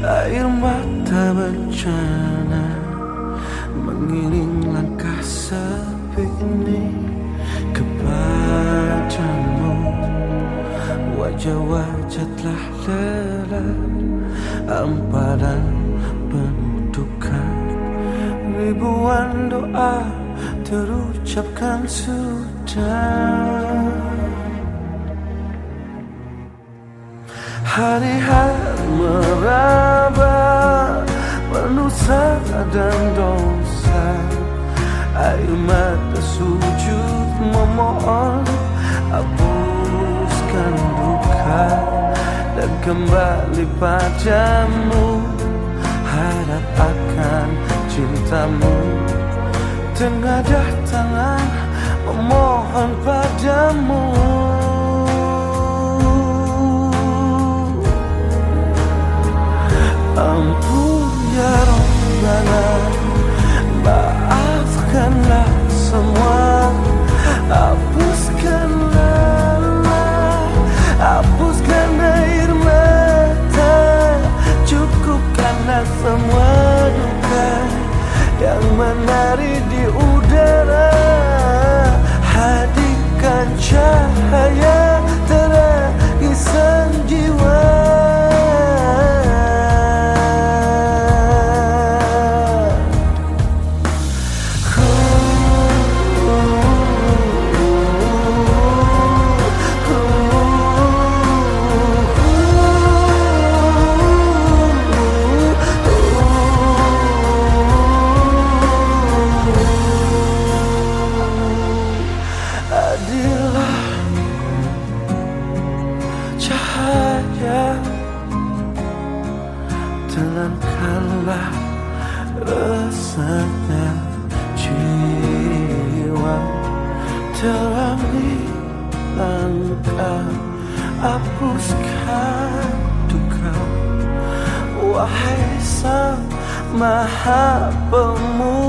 Air mata bencana Mengiring langkah sepi ini. Kepadamu Wajah-wajah telah lelah. Amparan penutukan Ribuan doa terucapkan sudah. Hari-hari merah. Menusa dan dosa. Air mata sujud memohon Hapuskan duka Dan kembali padamu. Harap akan cintamu Tengadah tangan memohon padamu Tenangkanlah resahnya jiwa Terangi langkah Hapuskan duka? Wahai sang maha pemurah